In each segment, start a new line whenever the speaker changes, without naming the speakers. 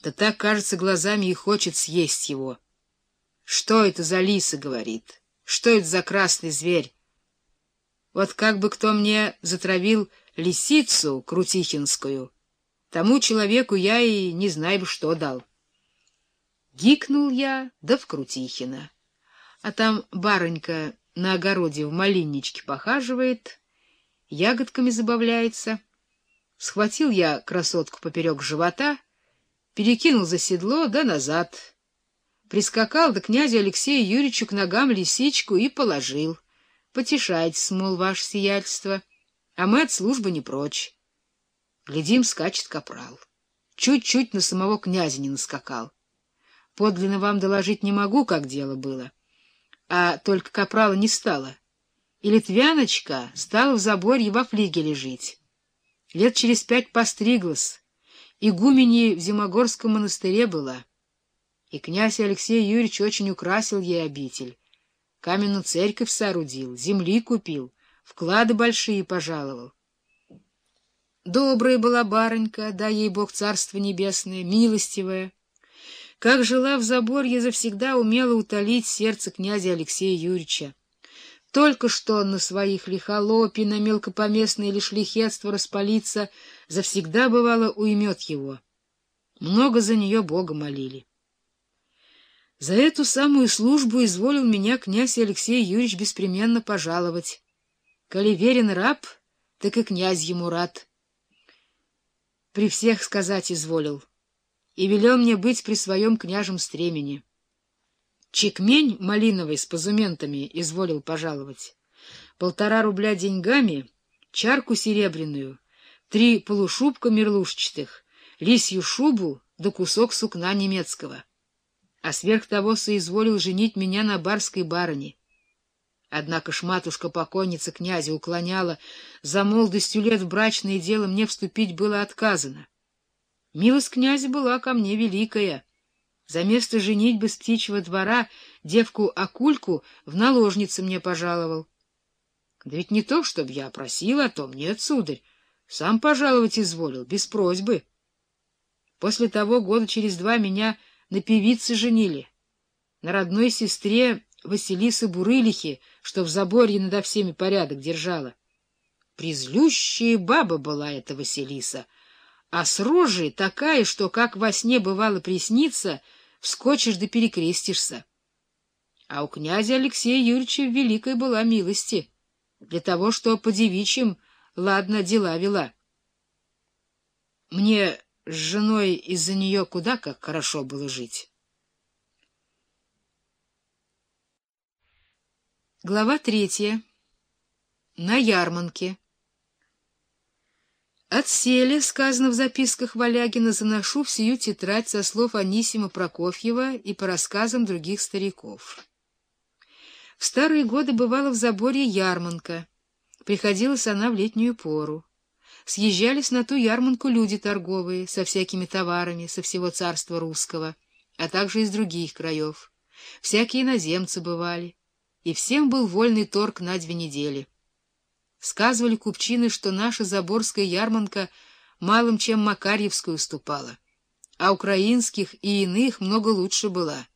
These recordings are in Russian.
Да так, кажется, глазами и хочет съесть его. Что это за лиса, говорит? Что это за красный зверь? Вот как бы кто мне затравил лисицу крутихинскую, тому человеку я и не знаю, что дал. Гикнул я, да в Крутихина. А там барынька на огороде в малинничке похаживает, ягодками забавляется. Схватил я красотку поперек живота, перекинул за седло да назад. Прискакал до князя Алексея Юрьевичу к ногам лисичку и положил. Потешайтесь, мол, ваше сиятельство, а мы от службы не прочь. Глядим, скачет капрал. Чуть-чуть на самого князя не наскакал. Подлинно вам доложить не могу, как дело было. А только капрала не стало. И Литвяночка стала в заборье во флигеле жить. Лет через пять постриглась. Игуменей в Зимогорском монастыре была. И князь Алексей Юрьевич очень украсил ей обитель. Каменную церковь соорудил, земли купил, вклады большие пожаловал. Добрая была барынька, дай ей Бог царство небесное, милостивая. Как жила в Заборье, завсегда умела утолить сердце князя Алексея Юрьевича. Только что на своих лихолопий, на мелкопоместное лишь лихетство распалиться, завсегда, бывало, уймет его. Много за нее Бога молили. За эту самую службу изволил меня князь Алексей Юрьевич беспременно пожаловать. Коли верен раб, так и князь ему рад. При всех сказать изволил, и велел мне быть при своем княжем стремени. Чекмень малиновый с позументами изволил пожаловать. Полтора рубля деньгами, чарку серебряную, три полушубка мерлушчатых, лисью шубу да кусок сукна немецкого — а сверх того соизволил женить меня на барской барыне. Однако ж матушка-покойница князя уклоняла, за молодостью лет в брачное дело мне вступить было отказано. Милость князя была ко мне великая. За место женитьбы с птичьего двора девку-акульку в наложнице мне пожаловал. Да ведь не то, чтобы я просил о том, нет, сударь, сам пожаловать изволил, без просьбы. После того года через два меня на певице женили, на родной сестре Василисы Бурылихи, что в заборье надо всеми порядок держала. Призлющая баба была эта Василиса, а с рожей такая, что, как во сне бывало приснится, вскочишь да перекрестишься. А у князя Алексея Юрьевича великой была милости, для того, что по девичьим, ладно, дела вела. Мне с женой из-за нее куда как хорошо было жить. Глава третья. На ярманке. Отсели, сказано в записках Валягина, заношу в сию тетрадь со слов Анисима Прокофьева и по рассказам других стариков. В старые годы бывала в заборе ярманка. Приходилась она в летнюю пору съезжались на ту ярманку люди торговые со всякими товарами со всего царства русского, а также из других краев. Всякие иноземцы бывали, и всем был вольный торг на две недели. Сказывали купчины, что наша Заборская ярманка малым чем Макарьевскую уступала, а украинских и иных много лучше была.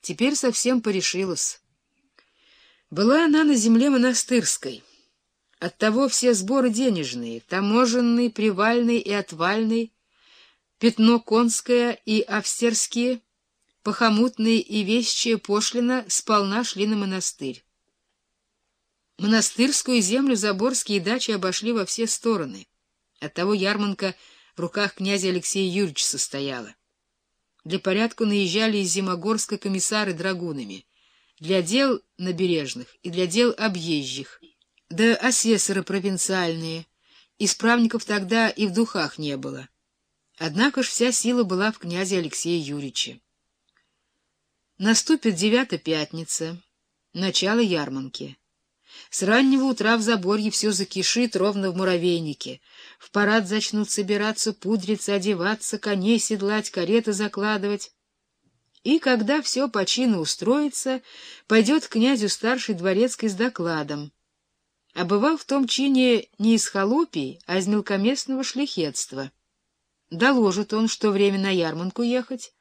Теперь совсем порешилась. Была она на земле монастырской — Оттого все сборы денежные, таможенный, привальный и отвальный, пятно конское и овстерские, похомутные и вещие пошлина сполна шли на монастырь. Монастырскую землю Заборские дачи обошли во все стороны. Оттого ярманка в руках князя Алексея Юрьевича состояла. Для порядка наезжали из Зимогорска комиссары драгунами, для дел набережных и для дел объезжих — да асессоры провинциальные. Исправников тогда и в духах не было. Однако ж вся сила была в князе Алексее Юрьевиче. Наступит девятая пятница, начало ярманки. С раннего утра в Заборье все закишит ровно в муравейнике. В парад зачнут собираться, пудриться, одеваться, коней седлать, кареты закладывать. И когда все по чину устроится, пойдет к князю старший дворецкий с докладом — а бывал в том чине не из холопий, а из мелкоместного шляхетства. Доложит он, что время на ярманку ехать,